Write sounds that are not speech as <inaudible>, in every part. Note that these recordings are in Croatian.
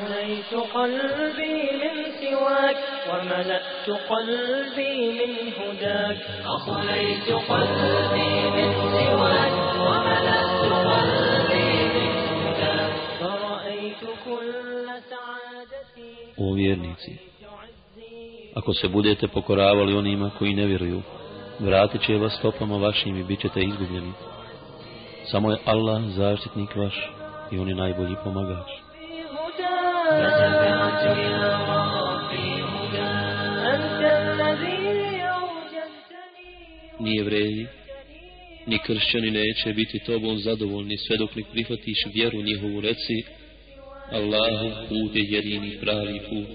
أصليت قلبي من سواك وملأت قلبي من هداك أصليت قلبي من سواك وملأت قلبي من هداك فرأيت كل سعادتي O vjernici, ako se budete pokoravali onima koji ne vjeruju, vratit će vas stopama vašim i bit ćete izgubljeni. Samo je Allah zaštitnik vaš i on je najbolji pomagač. فتبعت يا ربي هداك أنت الذي أوجدتني Ni jevreji, ni kršćani neće biti tobom zadovoljni sve dok ne prihvatiš vjeru njihovu reci Allahu put je jedini pravi put.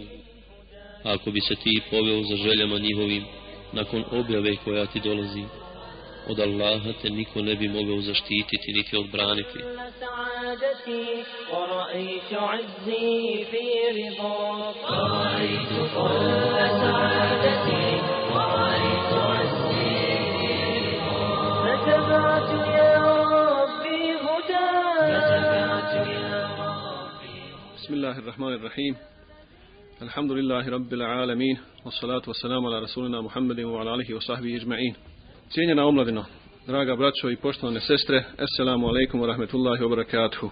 Ako bi se ti poveo za željama njihovim nakon objave koja ti dolazi, od Allaha te niko ne bi mogao zaštititi niti odbraniti. بسم الله الرحمن الرحيم الحمد لله رب العالمين والصلاة والسلام على رسولنا محمد وعلى آله وصحبه أجمعين Cijenjena omladino, draga braćo i poštovane sestre, Assalamu alaikum wa rahmetullahi wa barakatuhu.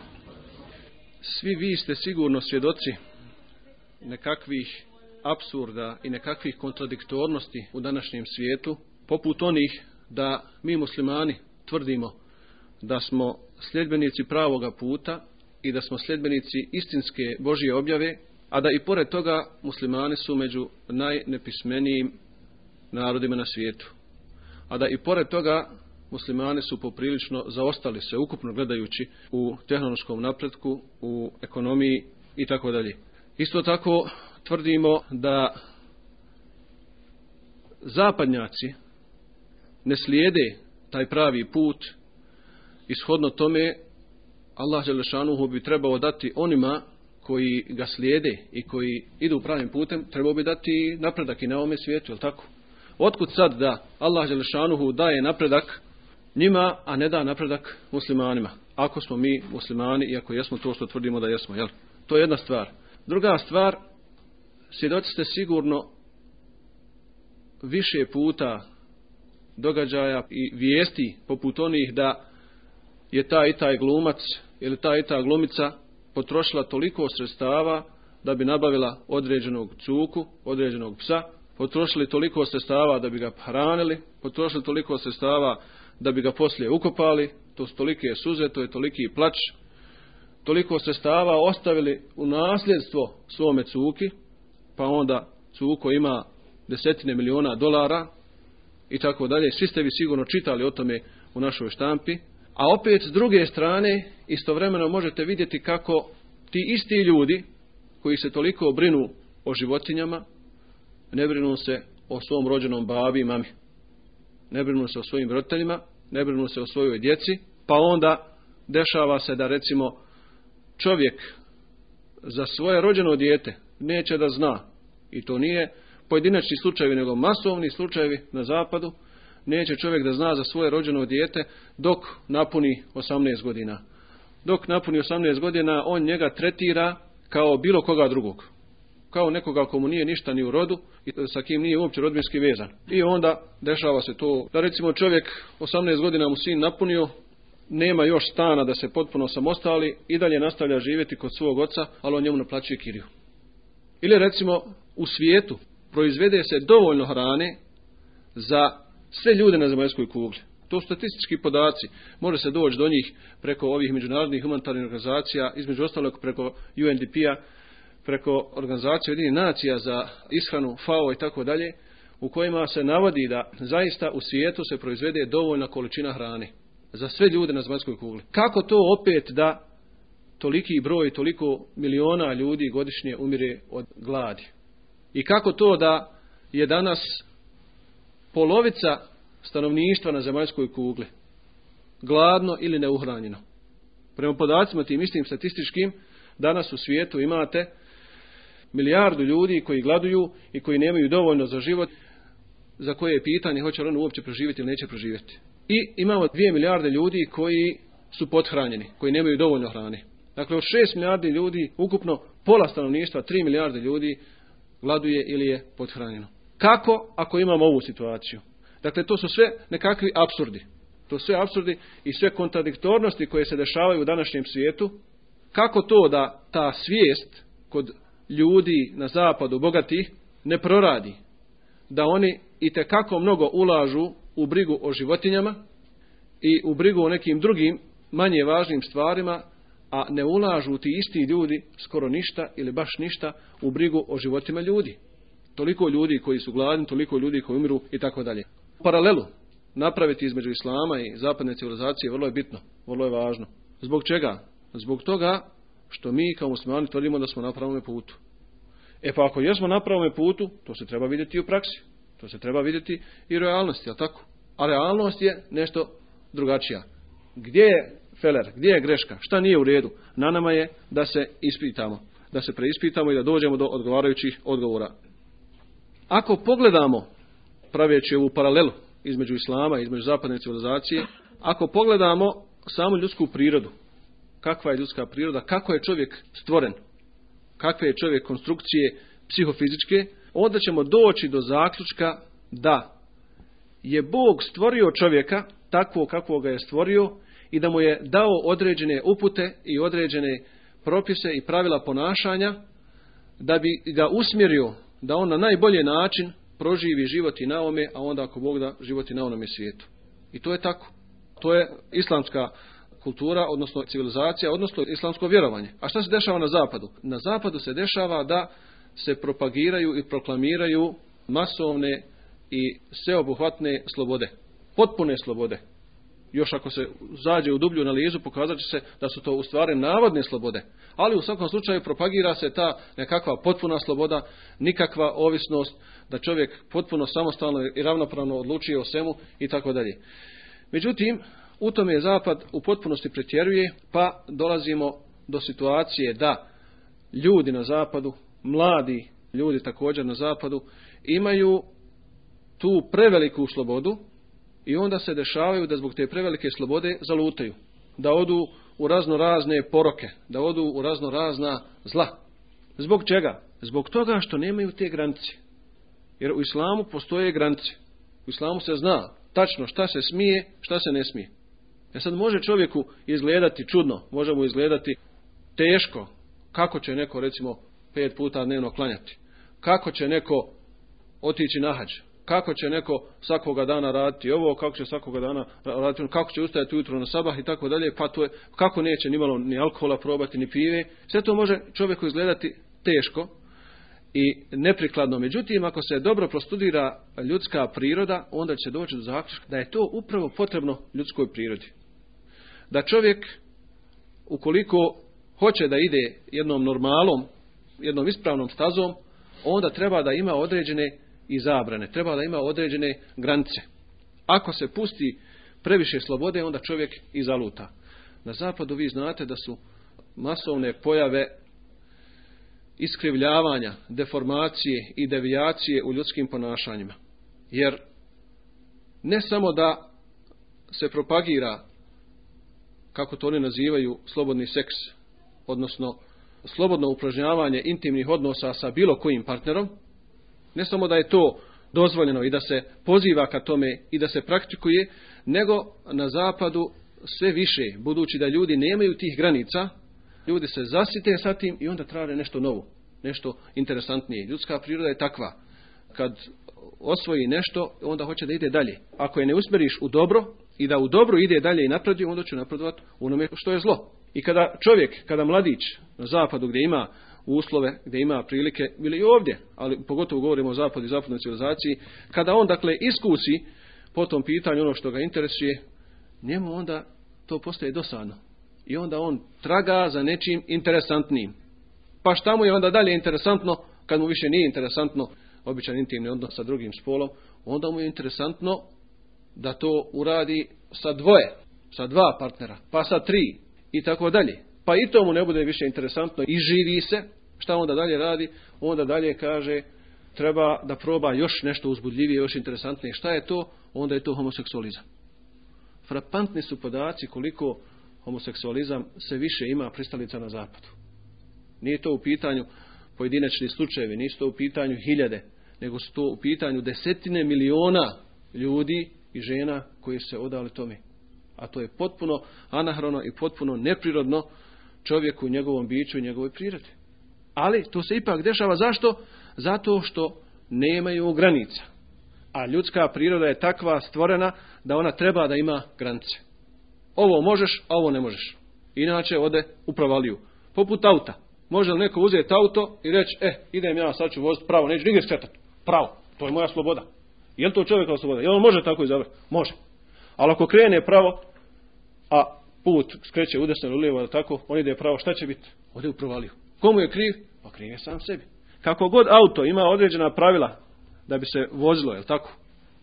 Svi vi ste sigurno svjedoci nekakvih apsurda i nekakvih kontradiktornosti u današnjem svijetu, poput onih da mi muslimani tvrdimo da smo sljedbenici pravoga puta i da smo sljedbenici istinske Božje objave, a da i pored toga muslimani su među najnepismenijim narodima na svijetu. A da i pored toga muslimani su poprilično zaostali se ukupno gledajući u tehnološkom napretku, u ekonomiji i tako dalje. Isto tako tvrdimo da zapadnjaci ne slijede taj pravi put ishodno tome Allah Đelešanuhu bi trebao dati onima koji ga slijede i koji idu pravim putem, trebao bi dati napredak i na ovome svijetu, je tako? Otkud sad da Allah Đelešanuhu daje napredak njima, a ne da napredak muslimanima? Ako smo mi muslimani i ako jesmo to što tvrdimo da jesmo, jel? To je jedna stvar. Druga stvar, svjedoci ste sigurno više puta događaja i vijesti poput onih da je taj i taj glumac ili ta i ta glumica potrošila toliko sredstava da bi nabavila određenog cuku, određenog psa, potrošili toliko sredstava da bi ga hranili, potrošili toliko sredstava da bi ga poslije ukopali, to su tolike suze, to je toliki plač, toliko sredstava ostavili u nasljedstvo svome cuki, pa onda cuko ima desetine miliona dolara i tako dalje. Svi ste vi sigurno čitali o tome u našoj štampi. A opet s druge strane istovremeno možete vidjeti kako ti isti ljudi koji se toliko brinu o životinjama ne brinu se o svom rođenom babi i mami. Ne brinu se o svojim roditeljima, ne brinu se o svojoj djeci, pa onda dešava se da recimo čovjek za svoje rođeno dijete neće da zna i to nije pojedinačni slučajevi nego masovni slučajevi na zapadu neće čovjek da zna za svoje rođeno dijete dok napuni 18 godina. Dok napuni 18 godina on njega tretira kao bilo koga drugog. Kao nekoga komu nije ništa ni u rodu i sa kim nije uopće rodbinski vezan. I onda dešava se to da recimo čovjek 18 godina mu sin napunio, nema još stana da se potpuno samostali i dalje nastavlja živjeti kod svog oca, ali on njemu naplaćuje kiriju. Ili recimo u svijetu proizvede se dovoljno hrane za sve ljude na zemaljskoj kugli. To su statistički podaci. Može se doći do njih preko ovih međunarodnih humanitarnih organizacija, između ostalog preko UNDP-a, preko organizacije jedinih nacija za ishranu, FAO i tako dalje, u kojima se navodi da zaista u svijetu se proizvede dovoljna količina hrane za sve ljude na zemaljskoj kugli. Kako to opet da toliki broj, toliko miliona ljudi godišnje umire od gladi? I kako to da je danas polovica stanovništva na zemaljskoj kugli gladno ili neuhranjeno. Prema podacima tim istim statističkim, danas u svijetu imate milijardu ljudi koji gladuju i koji nemaju dovoljno za život, za koje je pitanje hoće li on uopće preživjeti ili neće preživjeti. I imamo dvije milijarde ljudi koji su pothranjeni, koji nemaju dovoljno hrane. Dakle, od šest milijardi ljudi ukupno pola stanovništva, 3 milijarde ljudi gladuje ili je podhranjeno. Kako ako imamo ovu situaciju? Dakle, to su sve nekakvi absurdi. To su sve absurdi i sve kontradiktornosti koje se dešavaju u današnjem svijetu. Kako to da ta svijest kod ljudi na zapadu bogatih ne proradi? Da oni i kako mnogo ulažu u brigu o životinjama i u brigu o nekim drugim manje važnim stvarima, a ne ulažu ti isti ljudi skoro ništa ili baš ništa u brigu o životima ljudi. Toliko ljudi koji su gladni, toliko ljudi koji umiru i tako dalje. Paralelu napraviti između islama i zapadne civilizacije vrlo je bitno, vrlo je važno. Zbog čega? Zbog toga što mi kao muslimani tvrdimo da smo na pravome putu. E pa ako jesmo na pravome putu, to se treba vidjeti i u praksi. To se treba vidjeti i u realnosti, jel tako? A realnost je nešto drugačija. Gdje je feler, gdje je greška, šta nije u redu? Na nama je da se ispitamo, da se preispitamo i da dođemo do odgovarajućih odgovora. Ako pogledamo, praveći ovu paralelu između islama između zapadne civilizacije, ako pogledamo samu ljudsku prirodu, kakva je ljudska priroda, kako je čovjek stvoren, kakve je čovjek konstrukcije psihofizičke, onda ćemo doći do zaključka da je Bog stvorio čovjeka takvo kakvo ga je stvorio i da mu je dao određene upute i određene propise i pravila ponašanja da bi ga usmjerio da on na najbolji način proživi život i na ome, a onda ako Bog da život i na onome svijetu. I to je tako. To je islamska kultura, odnosno civilizacija, odnosno islamsko vjerovanje. A šta se dešava na zapadu? Na zapadu se dešava da se propagiraju i proklamiraju masovne i sveobuhvatne slobode. Potpune slobode. Još ako se zađe u dublju analizu, pokazat će se da su to u stvari navodne slobode. Ali u svakom slučaju propagira se ta nekakva potpuna sloboda, nikakva ovisnost, da čovjek potpuno samostalno i ravnopravno odlučuje o svemu i tako dalje. Međutim, u tome je Zapad u potpunosti pretjeruje, pa dolazimo do situacije da ljudi na Zapadu, mladi ljudi također na Zapadu, imaju tu preveliku slobodu i onda se dešavaju da zbog te prevelike slobode zalutaju. Da odu u razno razne poroke, da odu u razno razna zla. Zbog čega? Zbog toga što nemaju te granice. Jer u islamu postoje granice. U islamu se zna tačno šta se smije, šta se ne smije. E sad može čovjeku izgledati čudno, može mu izgledati teško, kako će neko recimo pet puta dnevno klanjati, kako će neko otići na hađ, kako će neko svakoga dana raditi ovo, kako će svakoga dana raditi ono, kako će ustajati ujutro na sabah i tako dalje, pa to je, kako neće ni malo ni alkohola probati, ni pive. Sve to može čovjeku izgledati teško i neprikladno. Međutim, ako se dobro prostudira ljudska priroda, onda će doći do zaključka da je to upravo potrebno ljudskoj prirodi. Da čovjek, ukoliko hoće da ide jednom normalom, jednom ispravnom stazom, onda treba da ima određene i zabrane. Treba da ima određene granice. Ako se pusti previše slobode, onda čovjek i zaluta. Na zapadu vi znate da su masovne pojave iskrivljavanja, deformacije i devijacije u ljudskim ponašanjima. Jer ne samo da se propagira, kako to oni nazivaju, slobodni seks, odnosno slobodno upražnjavanje intimnih odnosa sa bilo kojim partnerom, ne samo da je to dozvoljeno i da se poziva ka tome i da se praktikuje, nego na zapadu sve više, budući da ljudi nemaju tih granica, ljudi se zasite sa tim i onda traže nešto novo, nešto interesantnije. Ljudska priroda je takva. Kad osvoji nešto, onda hoće da ide dalje. Ako je ne usmeriš u dobro i da u dobro ide dalje i napreduje, onda će napredovati onome što je zlo. I kada čovjek, kada mladić na zapadu gdje ima uslove gdje ima prilike, ili i ovdje, ali pogotovo govorimo o zapadu i zapadnoj civilizaciji, kada on dakle iskusi po tom pitanju ono što ga interesuje, njemu onda to postaje dosadno. I onda on traga za nečim interesantnim. Pa šta mu je onda dalje interesantno, kad mu više nije interesantno običan intimni odnos sa drugim spolom, onda mu je interesantno da to uradi sa dvoje, sa dva partnera, pa sa tri i tako dalje pa i to mu ne bude više interesantno i živi se, šta onda dalje radi? Onda dalje kaže treba da proba još nešto uzbudljivije, još interesantnije. Šta je to? Onda je to homoseksualizam. Frapantni su podaci koliko homoseksualizam se više ima pristalica na zapadu. Nije to u pitanju pojedinačni slučajevi, nisu to u pitanju hiljade, nego su to u pitanju desetine miliona ljudi i žena koji se odali tome. A to je potpuno anahrono i potpuno neprirodno čovjeku, njegovom biću i njegovoj prirodi. Ali to se ipak dešava zašto? Zato što nemaju granica. A ljudska priroda je takva stvorena da ona treba da ima granice. Ovo možeš, a ovo ne možeš. Inače ode u provaliju. Poput auta. Može li neko uzeti auto i reći, e, idem ja, sad ću voziti pravo, neću nigdje skretati. Pravo, to je moja sloboda. Je li to čovjekova sloboda? Je on može tako izabrati? Može. Ali ako krene pravo, a put skreće u desno ili lijevo, tako, on ide pravo, šta će biti? Ode u provaliju. Komu je kriv? Pa kriv je sam sebi. Kako god auto ima određena pravila da bi se vozilo, je tako?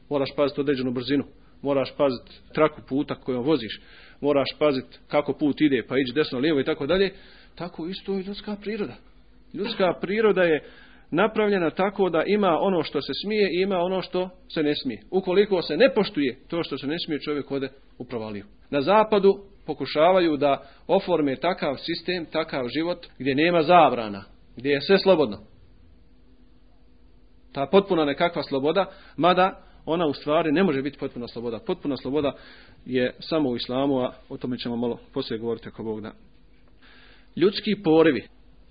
Moraš paziti određenu brzinu, moraš paziti traku puta kojom voziš, moraš paziti kako put ide, pa ići desno, lijevo i tako dalje. Tako isto i ljudska priroda. Ljudska priroda je napravljena tako da ima ono što se smije i ima ono što se ne smije. Ukoliko se ne poštuje to što se ne smije, čovjek ode u provaliju. Na zapadu pokušavaju da oforme takav sistem, takav život gdje nema zabrana, gdje je sve slobodno. Ta potpuna nekakva sloboda, mada ona u stvari ne može biti potpuna sloboda. Potpuna sloboda je samo u islamu, a o tome ćemo malo poslije govoriti ako Bog da. Ljudski porivi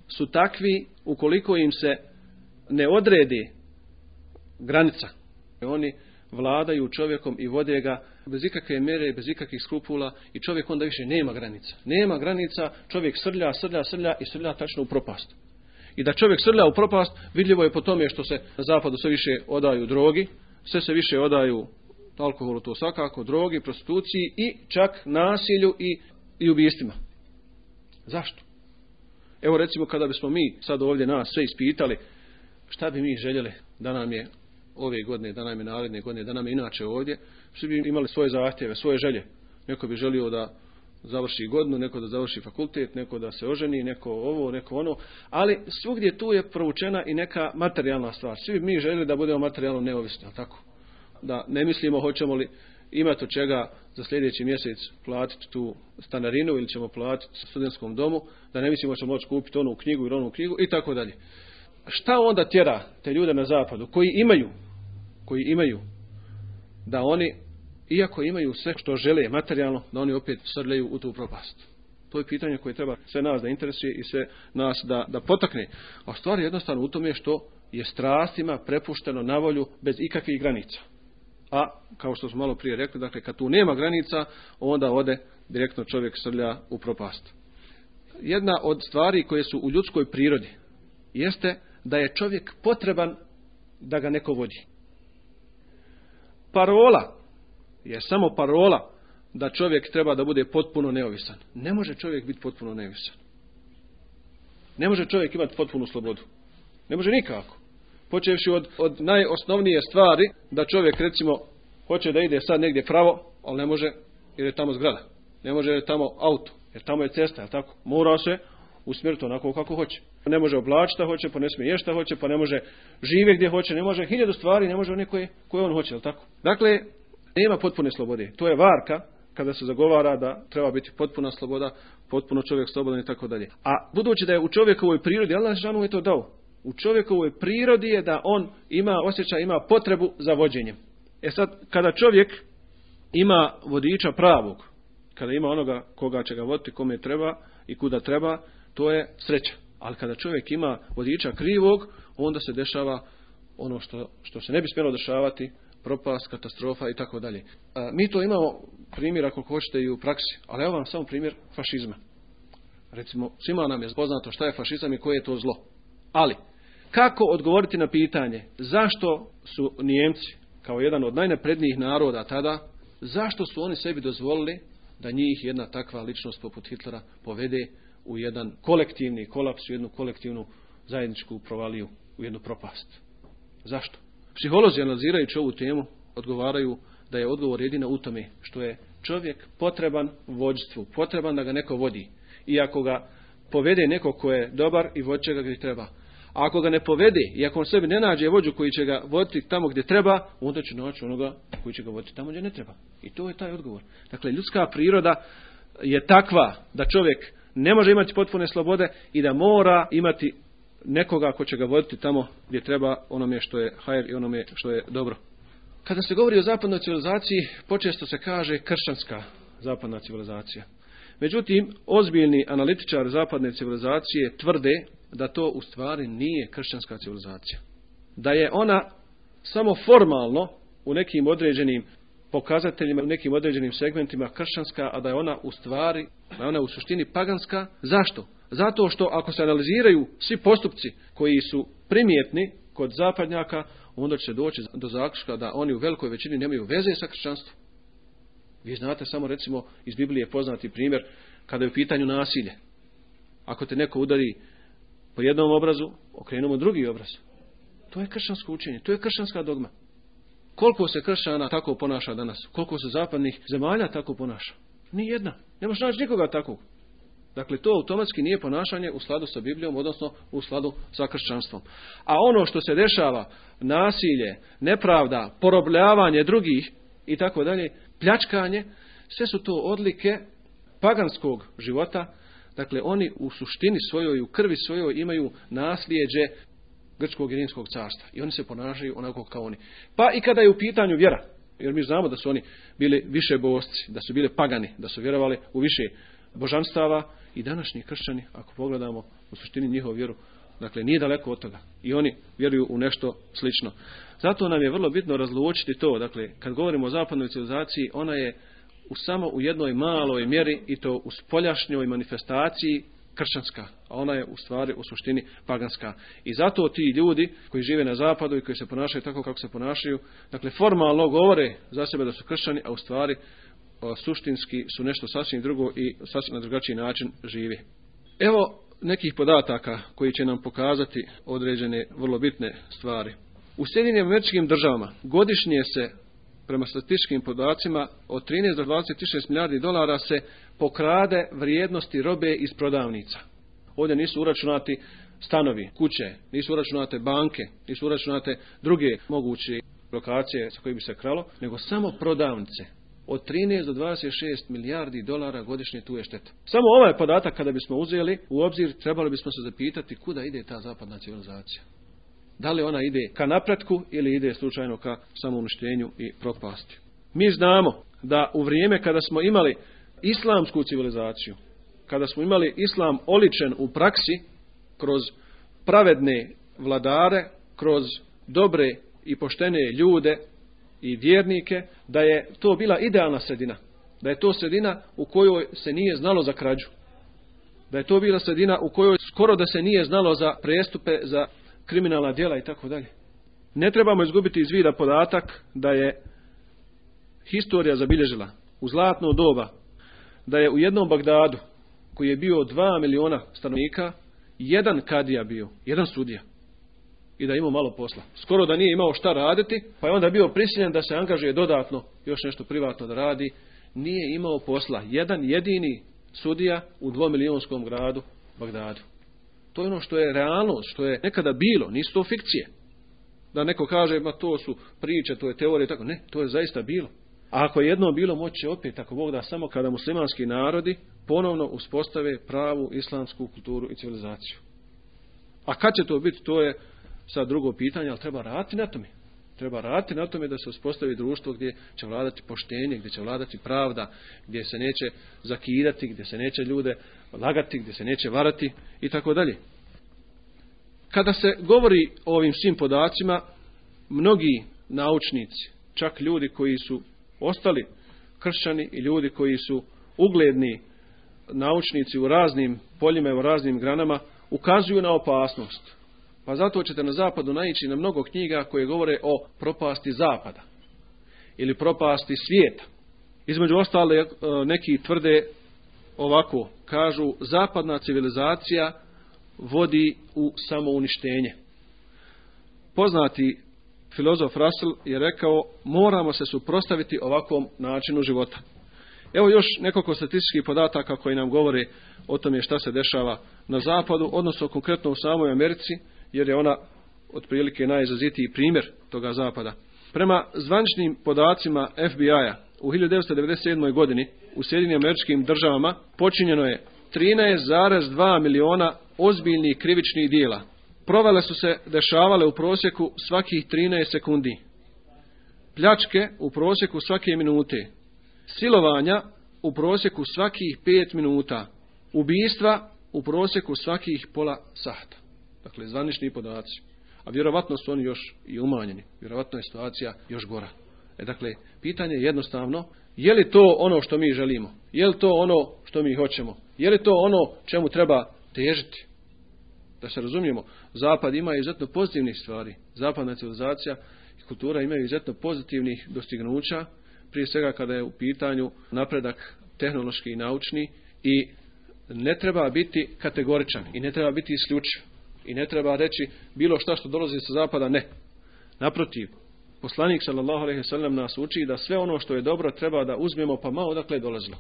su takvi ukoliko im se ne odredi granica. Oni vladaju čovjekom i vode ga bez ikakve mjere, bez ikakvih skrupula i čovjek onda više nema granica. Nema granica, čovjek srlja, srlja, srlja i srlja tačno u propast. I da čovjek srlja u propast, vidljivo je po tome što se na zapadu sve više odaju drogi, sve se više odaju alkoholu, to svakako, drogi, prostituciji i čak nasilju i, i ubijstvima. Zašto? Evo recimo kada bismo mi sad ovdje nas sve ispitali, šta bi mi željeli da nam je ove godine, da nam je naredne godine, da nam je inače ovdje, svi bi imali svoje zahtjeve, svoje želje. Neko bi želio da završi godinu, neko da završi fakultet, neko da se oženi, neko ovo, neko ono, ali svugdje tu je provučena i neka materijalna stvar. Svi bi mi željeli da budemo materijalno neovisni, ali tako? Da ne mislimo hoćemo li imati od čega za sljedeći mjesec platiti tu stanarinu ili ćemo platiti studentskom domu, da ne mislimo ćemo moći kupiti onu knjigu ili onu knjigu i tako dalje. Šta onda tjera te ljude na zapadu koji imaju koji imaju da oni iako imaju sve što žele materijalno, da oni opet srljaju u tu propast. To je pitanje koje treba sve nas da interesuje i sve nas da, da potakne. A stvar je jednostavno u tome što je strastima prepušteno na volju bez ikakvih granica. A, kao što smo malo prije rekli, dakle, kad tu nema granica, onda ode direktno čovjek srlja u propast. Jedna od stvari koje su u ljudskoj prirodi jeste da je čovjek potreban da ga neko vodi. Parola je samo parola da čovjek treba da bude potpuno neovisan. Ne može čovjek biti potpuno neovisan. Ne može čovjek imati potpunu slobodu. Ne može nikako. Počevši od, od najosnovnije stvari da čovjek recimo hoće da ide sad negdje pravo, ali ne može jer je tamo zgrada. Ne može jer je tamo auto, jer tamo je cesta, je tako? Mora se usmjeriti onako kako hoće. Ne može oblačiti šta hoće, pa ne smije ješta hoće, pa ne može žive gdje hoće, ne može hiljadu stvari, ne može one koje, koje on hoće, je tako? Dakle, nema potpune slobode. To je varka kada se zagovara da treba biti potpuna sloboda, potpuno čovjek slobodan i tako dalje. A budući da je u čovjekovoj prirodi, Allah žanu je to dao. U čovjekovoj prirodi je da on ima osjećaj, ima potrebu za vođenjem. E sad, kada čovjek ima vodiča pravog, kada ima onoga koga će ga voditi, kome treba i kuda treba, to je sreća. Ali kada čovjek ima vodiča krivog, onda se dešava ono što, što se ne bi smjelo dešavati, propast, katastrofa i tako dalje. Mi to imamo primjer ako hoćete i u praksi, ali evo vam samo primjer fašizma. Recimo, svima nam je poznato šta je fašizam i koje je to zlo. Ali, kako odgovoriti na pitanje zašto su Nijemci, kao jedan od najnaprednijih naroda tada, zašto su oni sebi dozvolili da njih jedna takva ličnost poput Hitlera povede u jedan kolektivni kolaps, u jednu kolektivnu zajedničku provaliju, u jednu propast. Zašto? Psiholozi analizirajući ovu temu odgovaraju da je odgovor jedina u tome što je čovjek potreban vođstvu, potreban da ga neko vodi. I ako ga povede neko ko je dobar i vođe će ga gdje treba. A ako ga ne povede i ako on sebi ne nađe vođu koji će ga voditi tamo gdje treba, onda će naći onoga koji će ga voditi tamo gdje ne treba. I to je taj odgovor. Dakle, ljudska priroda je takva da čovjek ne može imati potpune slobode i da mora imati nekoga ko će ga voditi tamo gdje treba onome što je hajer i onome što je dobro. Kada se govori o zapadnoj civilizaciji, počesto se kaže kršćanska zapadna civilizacija. Međutim, ozbiljni analitičar zapadne civilizacije tvrde da to u stvari nije kršćanska civilizacija. Da je ona samo formalno u nekim određenim pokazateljima, u nekim određenim segmentima kršćanska, a da je ona u stvari, da je ona u suštini paganska. Zašto? Zato što ako se analiziraju svi postupci koji su primjetni kod zapadnjaka, onda će doći do zaključka da oni u velikoj većini nemaju veze sa kršćanstvom. Vi znate samo recimo iz Biblije poznati primjer kada je u pitanju nasilje. Ako te neko udari po jednom obrazu, okrenemo drugi obraz. To je kršćansko učenje, to je kršćanska dogma. Koliko se kršćana tako ponaša danas? Koliko se zapadnih zemalja tako ponaša? Ni jedna. Ne možeš naći nikoga takvog. Dakle, to automatski nije ponašanje u skladu sa Biblijom, odnosno u skladu sa kršćanstvom. A ono što se dešava, nasilje, nepravda, porobljavanje drugih i tako dalje, pljačkanje, sve su to odlike paganskog života. Dakle, oni u suštini svojoj, u krvi svojoj imaju naslijeđe grčkog i rimskog carstva. I oni se ponašaju onako kao oni. Pa i kada je u pitanju vjera, jer mi znamo da su oni bili više bosci, da su bili pagani, da su vjerovali u više božanstava i današnji kršćani, ako pogledamo u suštini njihovu vjeru, dakle nije daleko od toga. I oni vjeruju u nešto slično. Zato nam je vrlo bitno razlučiti to, dakle, kad govorimo o zapadnoj civilizaciji, ona je u samo u jednoj maloj mjeri i to u spoljašnjoj manifestaciji kršćanska, a ona je u stvari u suštini paganska. I zato ti ljudi koji žive na zapadu i koji se ponašaju tako kako se ponašaju, dakle formalno govore za sebe da su kršćani, a u stvari suštinski su nešto sasvim drugo i sasvim na drugačiji način živi. Evo nekih podataka koji će nam pokazati određene vrlo bitne stvari. U Sjedinim američkim državama godišnje se prema statističkim podacima od 13 do 26 milijardi dolara se pokrade vrijednosti robe iz prodavnica. Ovdje nisu uračunati stanovi, kuće, nisu uračunate banke, nisu uračunate druge moguće lokacije sa koje bi se kralo, nego samo prodavnice. Od 13 do 26 milijardi dolara godišnje tu je šteta. Samo ovaj podatak kada bismo uzeli u obzir, trebali bismo se zapitati kuda ide ta zapadna civilizacija. Da li ona ide ka napretku ili ide slučajno ka samouništenju i propasti. Mi znamo da u vrijeme kada smo imali islamsku civilizaciju, kada smo imali islam oličen u praksi kroz pravedne vladare, kroz dobre i poštene ljude i vjernike, da je to bila idealna sredina. Da je to sredina u kojoj se nije znalo za krađu. Da je to bila sredina u kojoj skoro da se nije znalo za prestupe, za kriminalna djela i tako dalje. Ne trebamo izgubiti iz vida podatak da je historija zabilježila u zlatno doba da je u jednom Bagdadu koji je bio dva miliona stanovnika jedan kadija bio, jedan sudija i da je imao malo posla. Skoro da nije imao šta raditi, pa je onda bio prisiljen da se angažuje dodatno još nešto privatno da radi. Nije imao posla. Jedan jedini sudija u dvomilijonskom gradu Bagdadu. To je ono što je realnost, što je nekada bilo, nisu to fikcije. Da neko kaže, ma to su priče, to je teorije, tako. Ne, to je zaista bilo. A ako je jedno bilo, moće opet, ako Bog da, samo kada muslimanski narodi ponovno uspostave pravu islamsku kulturu i civilizaciju. A kad će to biti, to je sad drugo pitanje, ali treba raditi na tome. Treba raditi na tome da se uspostavi društvo gdje će vladati poštenje, gdje će vladati pravda, gdje se neće zakidati, gdje se neće ljude lagati, gdje se neće varati i tako dalje. Kada se govori o ovim svim podacima, mnogi naučnici, čak ljudi koji su ostali kršćani i ljudi koji su ugledni naučnici u raznim poljima i u raznim granama, ukazuju na opasnost pa zato ćete na zapadu naići na mnogo knjiga koje govore o propasti zapada ili propasti svijeta. Između ostale e, neki tvrde ovako, kažu zapadna civilizacija vodi u samouništenje. Poznati filozof Russell je rekao moramo se suprostaviti ovakvom načinu života. Evo još nekoliko statističkih podataka koji nam govore o tome šta se dešava na zapadu, odnosno konkretno u samoj Americi, jer je ona otprilike najizazitiji primjer toga zapada. Prema zvančnim podacima FBI-a u 1997. godini u Sjedinim američkim državama počinjeno je 13,2 miliona ozbiljnih krivičnih dijela. Provale su se dešavale u prosjeku svakih 13 sekundi. Pljačke u prosjeku svake minute. Silovanja u prosjeku svakih 5 minuta. Ubijstva u prosjeku svakih pola sahta. Dakle, zvanični podaci. A vjerovatno su oni još i umanjeni. Vjerovatno je situacija još gora. E, dakle, pitanje je jednostavno, je li to ono što mi želimo? Je li to ono što mi hoćemo? Je li to ono čemu treba težiti? Da se razumijemo, Zapad ima izuzetno pozitivnih stvari. Zapadna civilizacija i kultura imaju izuzetno pozitivnih dostignuća, prije svega kada je u pitanju napredak tehnološki i naučni i ne treba biti kategoričan i ne treba biti isključiv i ne treba reći bilo šta što dolazi sa zapada, ne. Naprotiv, poslanik sallallahu alejhi ve nas uči da sve ono što je dobro treba da uzmemo pa malo odakle je dolazilo.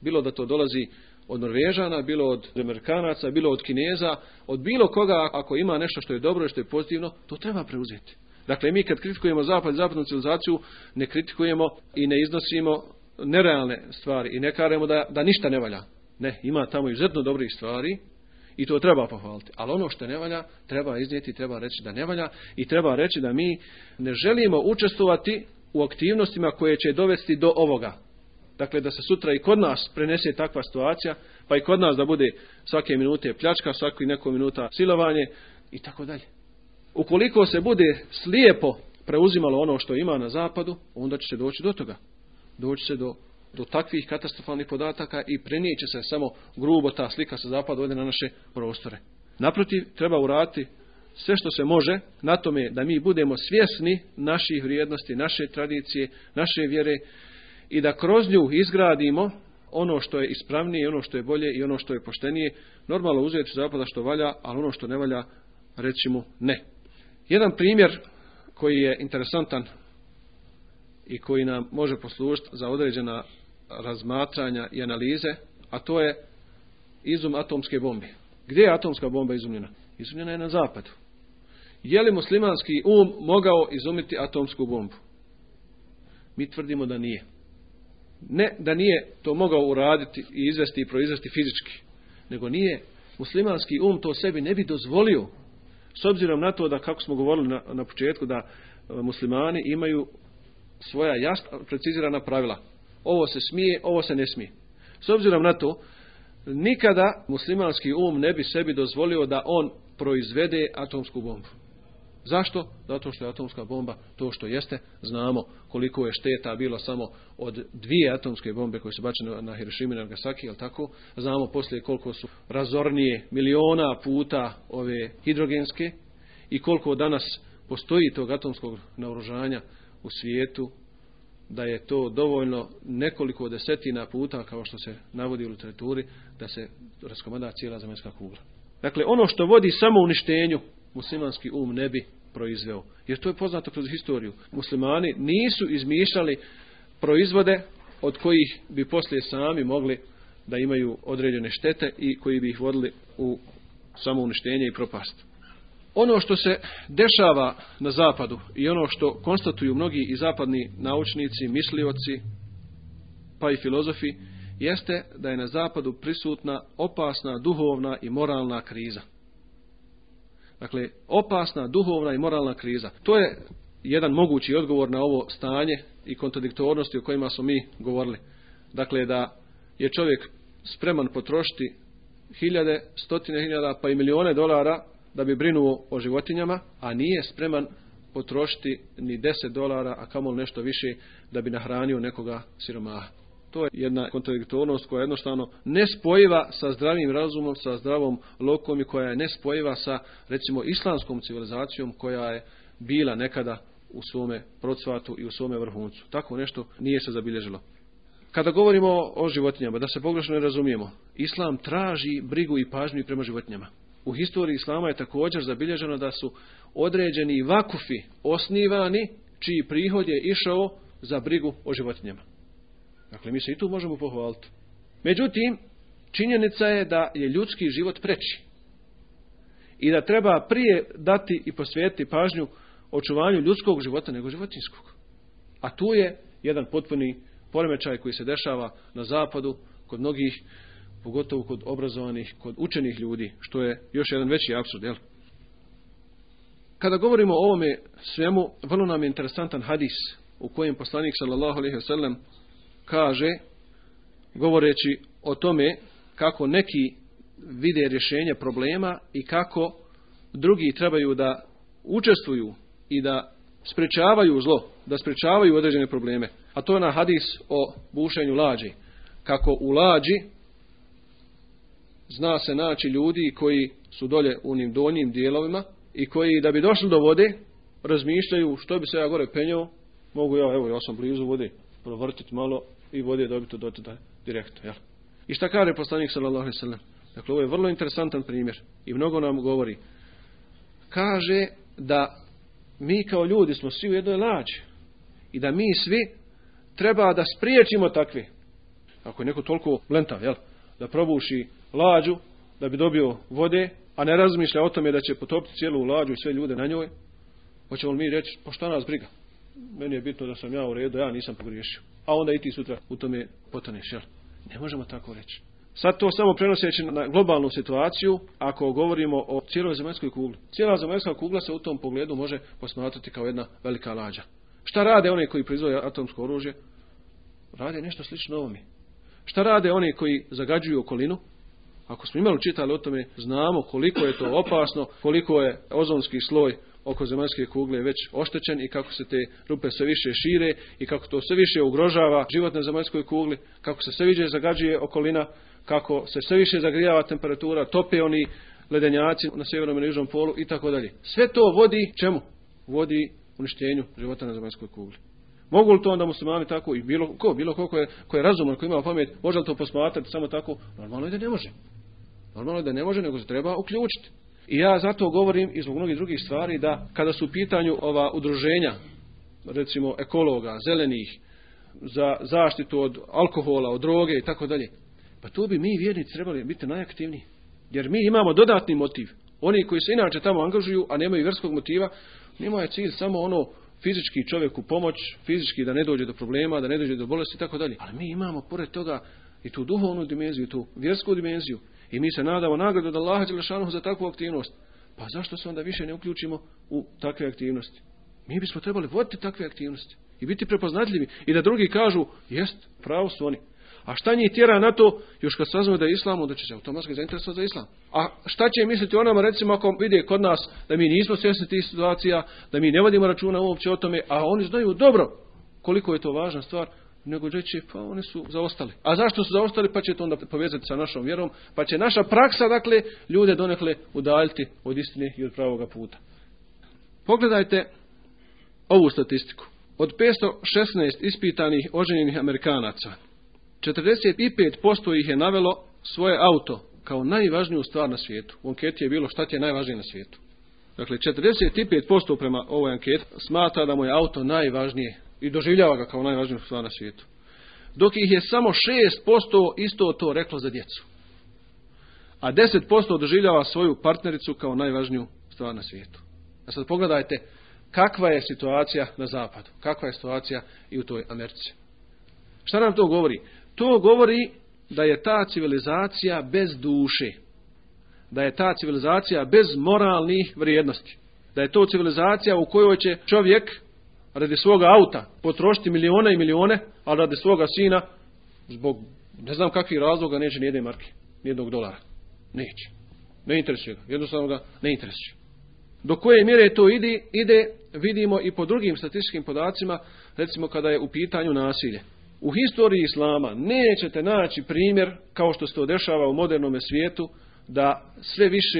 Bilo da to dolazi od Norvežana, bilo od Amerikanaca, bilo od Kineza, od bilo koga ako ima nešto što je dobro i što je pozitivno, to treba preuzeti. Dakle, mi kad kritikujemo zapad, zapadnu civilizaciju, ne kritikujemo i ne iznosimo nerealne stvari i ne karemo da, da ništa ne valja. Ne, ima tamo izuzetno dobrih stvari i to treba pohvaliti. Ali ono što ne valja, treba iznijeti, treba reći da ne valja i treba reći da mi ne želimo učestvovati u aktivnostima koje će dovesti do ovoga. Dakle, da se sutra i kod nas prenese takva situacija, pa i kod nas da bude svake minute pljačka, svaki neko minuta silovanje i tako dalje. Ukoliko se bude slijepo preuzimalo ono što ima na zapadu, onda će se doći do toga. Doći se do do takvih katastrofalnih podataka i prenijeće se samo grubo ta slika sa zapada ovdje na naše prostore. Naprotiv, treba urati sve što se može na tome da mi budemo svjesni naših vrijednosti, naše tradicije, naše vjere i da kroz nju izgradimo ono što je ispravnije, ono što je bolje i ono što je poštenije. Normalno uzeti zapada što valja, ali ono što ne valja reći ne. Jedan primjer koji je interesantan i koji nam može poslužiti za određena razmatranja i analize, a to je izum atomske bombe. Gdje je atomska bomba izumljena? Izumljena je na zapadu. Je li muslimanski um mogao izumiti atomsku bombu? Mi tvrdimo da nije. Ne da nije to mogao uraditi i izvesti i proizvesti fizički, nego nije muslimanski um to sebi ne bi dozvolio s obzirom na to da, kako smo govorili na, na početku, da e, muslimani imaju svoja jasna, precizirana pravila ovo se smije, ovo se ne smije. S obzirom na to, nikada muslimanski um ne bi sebi dozvolio da on proizvede atomsku bombu. Zašto? Zato što je atomska bomba to što jeste. Znamo koliko je šteta bilo samo od dvije atomske bombe koje su bačene na Hiroshima i Nagasaki, jel tako? Znamo poslije koliko su razornije miliona puta ove hidrogenske i koliko danas postoji tog atomskog naoružanja u svijetu da je to dovoljno nekoliko desetina puta, kao što se navodi u literaturi, da se raskomada cijela zemaljska kugla. Dakle, ono što vodi samo uništenju, muslimanski um ne bi proizveo. Jer to je poznato kroz historiju. Muslimani nisu izmišljali proizvode od kojih bi poslije sami mogli da imaju određene štete i koji bi ih vodili u samo uništenje i propast. Ono što se dešava na zapadu i ono što konstatuju mnogi i zapadni naučnici, mislioci, pa i filozofi, jeste da je na zapadu prisutna opasna duhovna i moralna kriza. Dakle, opasna duhovna i moralna kriza. To je jedan mogući odgovor na ovo stanje i kontradiktornosti o kojima smo mi govorili. Dakle, da je čovjek spreman potrošiti hiljade, stotine hiljada, pa i milione dolara da bi brinuo o životinjama, a nije spreman potrošiti ni 10 dolara, a kamol nešto više da bi nahranio nekoga siromaha. To je jedna kontradiktornost koja je jednostavno nespojiva sa zdravim razumom, sa zdravom lokom i koja je nespojiva sa, recimo, islamskom civilizacijom koja je bila nekada u svome procvatu i u svome vrhuncu. Tako nešto nije se zabilježilo. Kada govorimo o životinjama, da se pogrešno ne razumijemo, islam traži brigu i pažnju prema životinjama u historiji islama je također zabilježeno da su određeni vakufi osnivani čiji prihod je išao za brigu o životinjama. Dakle, mi se i tu možemo pohvaliti. Međutim, činjenica je da je ljudski život preći. I da treba prije dati i posvijetiti pažnju očuvanju ljudskog života nego životinskog. A tu je jedan potpuni poremećaj koji se dešava na zapadu kod mnogih pogotovo kod obrazovanih, kod učenih ljudi, što je još jedan veći absurd, jel? Kada govorimo o ovome svemu, vrlo nam je interesantan hadis u kojem poslanik sallallahu alejhi ve sellem kaže govoreći o tome kako neki vide rješenje problema i kako drugi trebaju da učestvuju i da sprečavaju zlo, da sprečavaju određene probleme. A to je na hadis o bušenju lađi. Kako u lađi zna se naći ljudi koji su dolje u onim donjim dijelovima i koji da bi došli do vode razmišljaju što bi se ja gore penjao, mogu ja, evo ja sam blizu vode, provrtiti malo i vode dobiti do tada direktno. Ja. I šta kaže poslanik sallallahu sellem? Dakle, ovo je vrlo interesantan primjer i mnogo nam govori. Kaže da mi kao ljudi smo svi u jednoj lađi i da mi svi treba da spriječimo takve. Ako je neko toliko lentav, jel? Da probuši lađu, da bi dobio vode, a ne razmišlja o tome da će potopiti cijelu lađu i sve ljude na njoj, hoćemo li mi reći, pa šta nas briga? Meni je bitno da sam ja u redu, ja nisam pogriješio. A onda i ti sutra u tome potaneš, jel? Ne možemo tako reći. Sad to samo prenoseći na globalnu situaciju, ako govorimo o cijeloj zemaljskoj kugli. Cijela zemaljska kugla se u tom pogledu može posmatrati kao jedna velika lađa. Šta rade oni koji proizvode atomsko oružje? Rade nešto slično ovome. Šta rade oni koji zagađuju okolinu? Ako smo imali čitali o tome, znamo koliko je to opasno, koliko je ozonski sloj oko zemaljske kugle već oštećen i kako se te rupe sve više šire i kako to sve više ugrožava život na zemaljskoj kugli, kako se sve više zagađuje okolina, kako se sve više zagrijava temperatura, tope oni ledenjaci na sjevernom i južnom polu i tako dalje. Sve to vodi čemu? Vodi uništenju života na zemaljskoj kugli. Mogu li to onda muslimani tako i bilo ko, bilo ko, ko je, ko je razuman, ko ima pamet, može li to posmatrati samo tako? Normalno je da ne može. Normalno je da ne može, nego se treba uključiti. I ja zato govorim i zbog mnogih drugih stvari da kada su u pitanju ova udruženja, recimo ekologa, zelenih, za zaštitu od alkohola, od droge i tako dalje, pa tu bi mi vjernici trebali biti najaktivniji. Jer mi imamo dodatni motiv. Oni koji se inače tamo angažuju, a nemaju vjerskog motiva, njima je cilj samo ono fizički čovjeku pomoć, fizički da ne dođe do problema, da ne dođe do bolesti i tako dalje. Ali mi imamo pored toga i tu duhovnu dimenziju, tu vjersku dimenziju. I mi se nadamo nagradu od Allaha Đelešanu za takvu aktivnost. Pa zašto se onda više ne uključimo u takve aktivnosti? Mi bismo trebali voditi takve aktivnosti i biti prepoznatljivi i da drugi kažu, jest, pravo su oni. A šta njih tjera na to, još kad saznaju da je islam, onda će se automatski zainteresovati za islam. A šta će misliti o nama, recimo, ako vide kod nas da mi nismo svjesni tih situacija, da mi ne vodimo računa uopće o tome, a oni znaju dobro koliko je to važna stvar, nego reći, pa oni su zaostali. A zašto su zaostali, pa će to onda povezati sa našom vjerom, pa će naša praksa, dakle, ljude donekle udaljiti od istine i od pravoga puta. Pogledajte ovu statistiku. Od 516 ispitanih oženjenih Amerikanaca, 45% ih je navelo svoje auto kao najvažniju stvar na svijetu. U anketi je bilo šta ti je najvažnije na svijetu. Dakle, 45% prema ovoj anketi smatra da mu je auto najvažnije i doživljava ga kao najvažniju stvar na svijetu. Dok ih je samo 6% isto to reklo za djecu. A 10% doživljava svoju partnericu kao najvažniju stvar na svijetu. A sad pogledajte kakva je situacija na zapadu, kakva je situacija i u toj Americi. Šta nam to govori? To govori da je ta civilizacija bez duše. Da je ta civilizacija bez moralnih vrijednosti. Da je to civilizacija u kojoj će čovjek radi svoga auta potrošiti milijone i milijone, a radi svoga sina zbog ne znam kakvih razloga neće nijedne marke, nijednog dolara. Neće. Ne interesuje ga. Jednostavno ga ne interesuje. Do koje mjere to ide, ide, vidimo i po drugim statističkim podacima, recimo kada je u pitanju nasilje. U historiji islama nećete naći primjer, kao što se to dešava u modernom svijetu, da sve više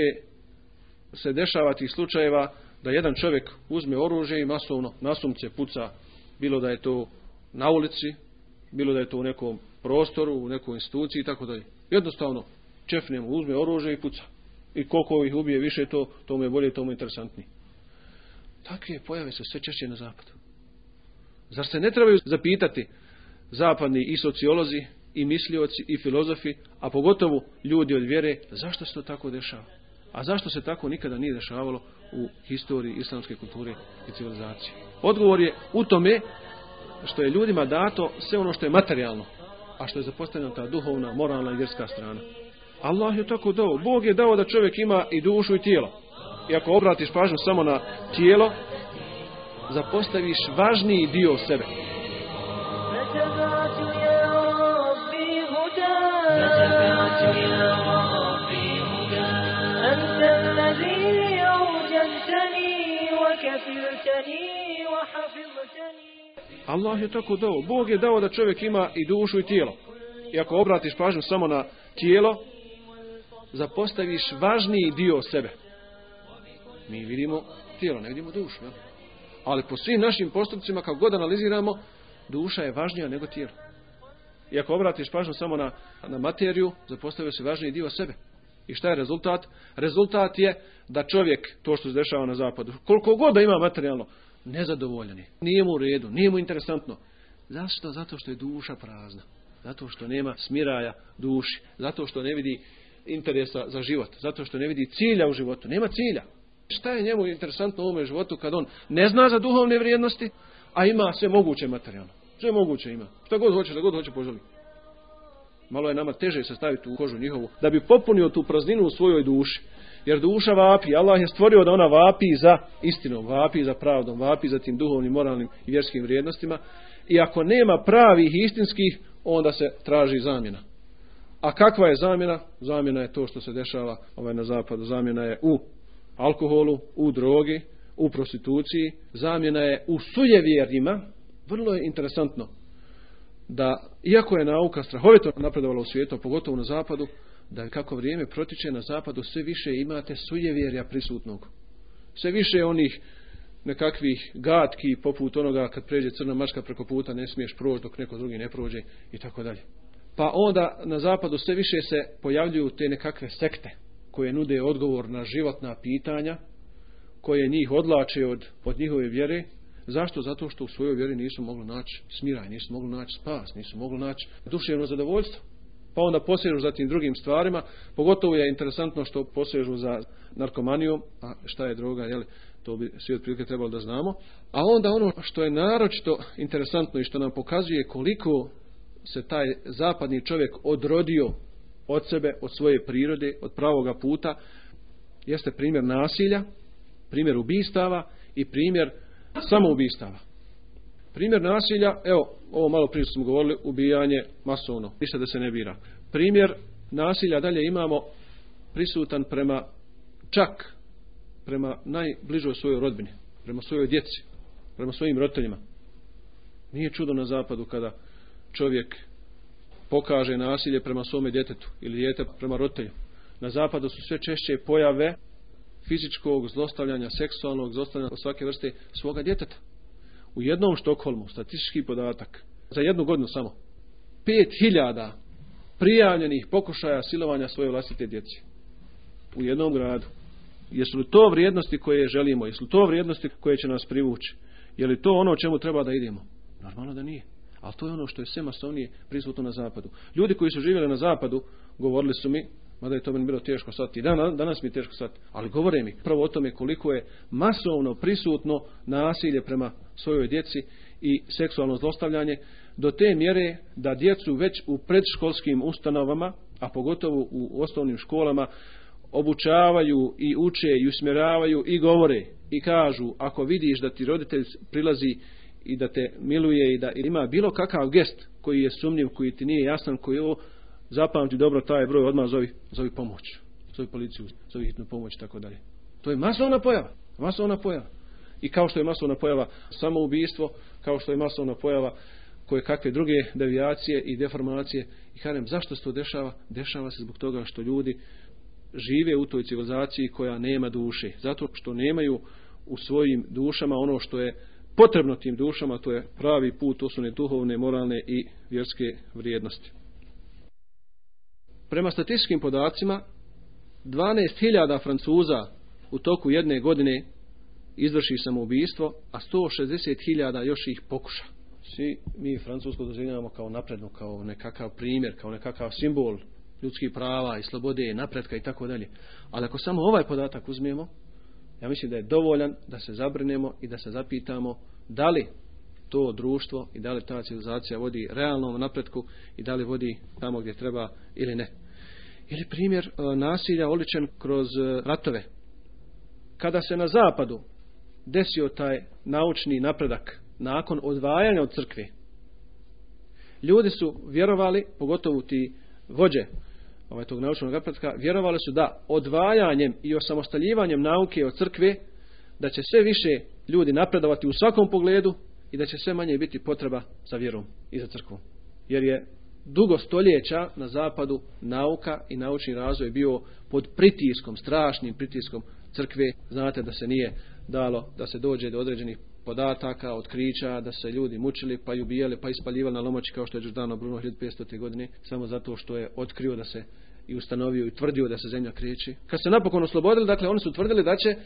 se dešava tih slučajeva da jedan čovjek uzme oružje i masovno nasumce puca, bilo da je to na ulici, bilo da je to u nekom prostoru, u nekoj instituciji i tako dalje. Jednostavno, čefne mu uzme oružje i puca. I koliko ih ubije više, to, to mu je bolje, to mu je interesantnije. Takve pojave su sve češće na zapadu. Zar se ne trebaju zapitati zapadni i sociolozi, i mislioci, i filozofi, a pogotovo ljudi od vjere, zašto se to tako dešava? A zašto se tako nikada nije dešavalo u historiji islamske kulture i civilizacije? Odgovor je u tome što je ljudima dato sve ono što je materijalno. a što je zapostavljena ta duhovna, moralna i vjerska strana. Allah je tako dao. Bog je dao da čovjek ima i dušu i tijelo. I ako obratiš pažnju samo na tijelo, zapostaviš važniji dio sebe. Allah je tako dao. Bog je dao da čovjek ima i dušu i tijelo. I ako obratiš pažnju samo na tijelo, zapostaviš važniji dio sebe. Mi vidimo tijelo, ne vidimo dušu. Jel? Ali po svim našim postupcima, kako god analiziramo, duša je važnija nego tijelo. I ako obratiš pažnju samo na, na materiju, zapostavio se važniji dio sebe. I šta je rezultat? Rezultat je da čovjek, to što se dešava na zapadu, koliko god da ima materijalno, nezadovoljan je. Nije mu u redu, nije mu interesantno. Zašto? Zato što je duša prazna. Zato što nema smiraja duši. Zato što ne vidi interesa za život. Zato što ne vidi cilja u životu. Nema cilja. Šta je njemu interesantno u ovome životu kad on ne zna za duhovne vrijednosti, a ima sve moguće materijalno. Sve moguće ima. Šta god hoće, da god hoće poželi. Malo je nama teže se staviti u kožu njihovu, da bi popunio tu prazninu u svojoj duši. Jer duša vapi, Allah je stvorio da ona vapi za istinom, vapi za pravdom, vapi za tim duhovnim, moralnim i vjerskim vrijednostima. I ako nema pravih istinskih, onda se traži zamjena. A kakva je zamjena? Zamjena je to što se dešava ovaj na zapadu. Zamjena je u alkoholu, u drogi, u prostituciji. Zamjena je u sujevjerima. Vrlo je interesantno da, iako je nauka strahovito napredovala u svijetu, pogotovo na zapadu, da kako vrijeme protiče na zapadu, sve više imate sujevjerja prisutnog. Sve više onih nekakvih gatki poput onoga kad pređe crna mačka preko puta ne smiješ proći dok neko drugi ne prođe i tako dalje. Pa onda na zapadu sve više se pojavljuju te nekakve sekte koje nude odgovor na životna pitanja koje njih odlače od, od njihove vjere. Zašto? Zato što u svojoj vjeri nisu mogli naći smiraj, nisu mogli naći spas, nisu mogli naći duševno zadovoljstvo. Pa onda posežu za tim drugim stvarima. Pogotovo je interesantno što posežu za narkomanijom, a šta je droga, jeli, to bi svi otprilike trebalo da znamo. A onda ono što je naročito interesantno i što nam pokazuje koliko se taj zapadni čovjek odrodio od sebe, od svoje prirode, od pravoga puta, jeste primjer nasilja, primjer ubistava i primjer samoubistava. Primjer nasilja, evo, ovo malo prije smo govorili, ubijanje masovno, ništa da se ne bira. Primjer nasilja dalje imamo prisutan prema čak prema najbližoj svojoj rodbini, prema svojoj djeci, prema svojim roditeljima. Nije čudo na zapadu kada čovjek pokaže nasilje prema svome djetetu ili djete prema roditelju. Na zapadu su sve češće pojave fizičkog zlostavljanja, seksualnog zlostavljanja svake vrste svoga djeteta. U jednom Štokholmu, statistički podatak, za jednu godinu samo, 5000 prijavljenih pokušaja silovanja svoje vlastite djeci. U jednom gradu. Jesu li to vrijednosti koje želimo? Jesu li to vrijednosti koje će nas privući? Je li to ono čemu treba da idemo? Normalno da nije. Ali to je ono što je sve masovnije prisutno na zapadu. Ljudi koji su živjeli na zapadu govorili su mi, mada je to meni bilo teško sad i danas, danas mi je teško sad, ali govore mi prvo o tome koliko je masovno prisutno nasilje prema svojoj djeci i seksualno zlostavljanje do te mjere da djecu već u predškolskim ustanovama, a pogotovo u osnovnim školama, obučavaju i uče i usmjeravaju i govore i kažu ako vidiš da ti roditelj prilazi i da te miluje i da ima bilo kakav gest koji je sumnjiv, koji ti nije jasan, koji je ovo zapamti dobro taj broj odmah zovi, zovi pomoć, zovi policiju, zovi hitnu pomoć i tako dalje. To je masovna pojava, masovna pojava. I kao što je masovna pojava samoubistvo, kao što je masovna pojava koje kakve druge devijacije i deformacije i harem, zašto se to dešava? Dešava se zbog toga što ljudi žive u toj civilizaciji koja nema duše. Zato što nemaju u svojim dušama ono što je potrebno tim dušama, to je pravi put, to su ne duhovne, moralne i vjerske vrijednosti. Prema statističkim podacima, 12.000 Francuza u toku jedne godine izvrši samoubistvo, a 160.000 još ih pokuša. Svi mi Francusko dozivljamo kao napredno, kao nekakav primjer, kao nekakav simbol ljudskih prava i slobode, napretka i tako dalje. Ali ako samo ovaj podatak uzmemo, ja mislim da je dovoljan da se zabrinemo i da se zapitamo da li to društvo i da li ta civilizacija vodi realnom napretku i da li vodi tamo gdje treba ili ne. Ili primjer e, nasilja oličen kroz e, ratove. Kada se na zapadu desio taj naučni napredak nakon odvajanja od crkve, ljudi su vjerovali, pogotovo ti vođe ovaj, tog naučnog napretka, vjerovali su da odvajanjem i osamostaljivanjem nauke od crkve, da će sve više ljudi napredovati u svakom pogledu i da će sve manje biti potreba za vjerom i za crkvom. Jer je dugo stoljeća na zapadu nauka i naučni razvoj bio pod pritiskom, strašnim pritiskom crkve. Znate da se nije dalo da se dođe do određenih podataka, otkrića, da se ljudi mučili, pa i ubijali, pa ispaljivali na lomoći kao što je Đordano Bruno 1500. godine, samo zato što je otkrio da se i ustanovio i tvrdio da se zemlja kreće. Kad se napokon oslobodili, dakle oni su tvrdili da će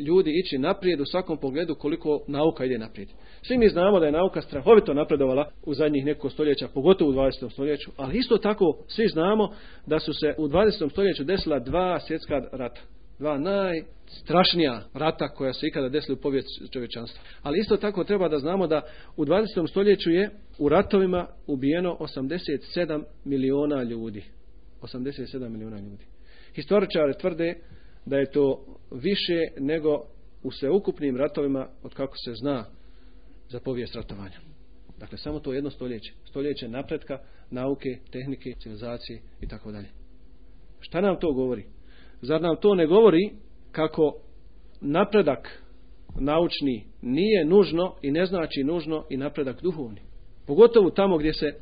ljudi ići naprijed u svakom pogledu koliko nauka ide naprijed. Svi mi znamo da je nauka strahovito napredovala u zadnjih nekoliko stoljeća, pogotovo u 20. stoljeću, ali isto tako svi znamo da su se u 20. stoljeću desila dva svjetska rata. Dva najstrašnija rata koja se ikada desila u povijest čovječanstva. Ali isto tako treba da znamo da u 20. stoljeću je u ratovima ubijeno 87 miliona ljudi. 87 miliona ljudi. Historičari tvrde da je to više nego u sveukupnim ratovima od kako se zna za povijest ratovanja. Dakle, samo to jedno stoljeće. Stoljeće napretka, nauke, tehnike, civilizacije i tako dalje. Šta nam to govori? Zar nam to ne govori kako napredak naučni nije nužno i ne znači nužno i napredak duhovni? Pogotovo tamo gdje se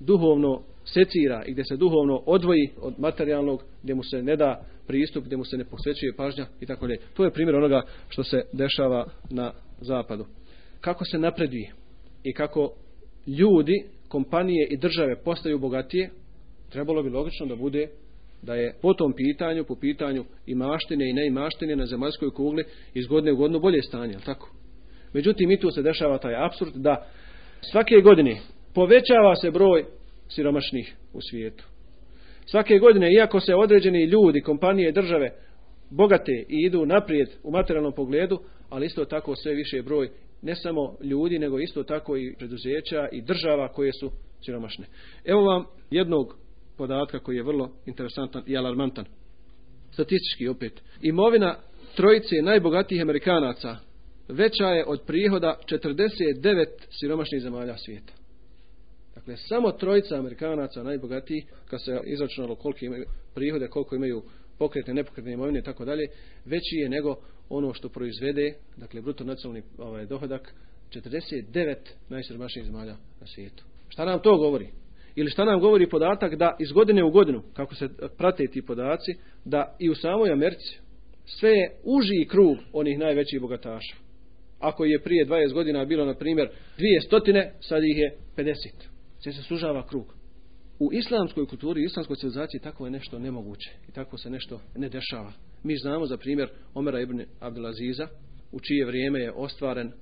duhovno secira i gdje se duhovno odvoji od materijalnog, gdje mu se ne da pristup, gdje mu se ne posvećuje pažnja i tako dalje. To je primjer onoga što se dešava na zapadu. Kako se napreduje i kako ljudi, kompanije i države postaju bogatije, trebalo bi logično da bude da je po tom pitanju, po pitanju i maštine i neimaštine na zemaljskoj kugli iz godine u godinu bolje stanje, ali tako? Međutim, i tu se dešava taj absurd da svake godine povećava se broj siromašnih u svijetu. Svake godine, iako se određeni ljudi, kompanije, države bogate i idu naprijed u materijalnom pogledu, ali isto tako sve više broj ne samo ljudi, nego isto tako i preduzeća i država koje su siromašne. Evo vam jednog podatka koji je vrlo interesantan i alarmantan. Statistički opet. Imovina trojice najbogatijih Amerikanaca veća je od prihoda 49 siromašnih zemalja svijeta. Dakle, samo trojica Amerikanaca najbogatiji, kad se izračunalo koliko imaju prihode, koliko imaju pokretne, nepokretne imovine i tako dalje, veći je nego ono što proizvede, dakle, bruto nacionalni ovaj, dohodak, 49 najsiromašnijih zemalja na svijetu. Šta nam to govori? Ili šta nam govori podatak da iz godine u godinu, kako se prate ti podaci, da i u samoj Americi sve je uži krug onih najvećih bogataša. Ako je prije 20 godina bilo, na primjer, dvije stotine, sad ih je 50 sve se sužava krug. U islamskoj kulturi, islamskoj civilizaciji tako je nešto nemoguće i tako se nešto ne dešava. Mi znamo za primjer Omera ibn Abdelaziza, u čije vrijeme je ostvaren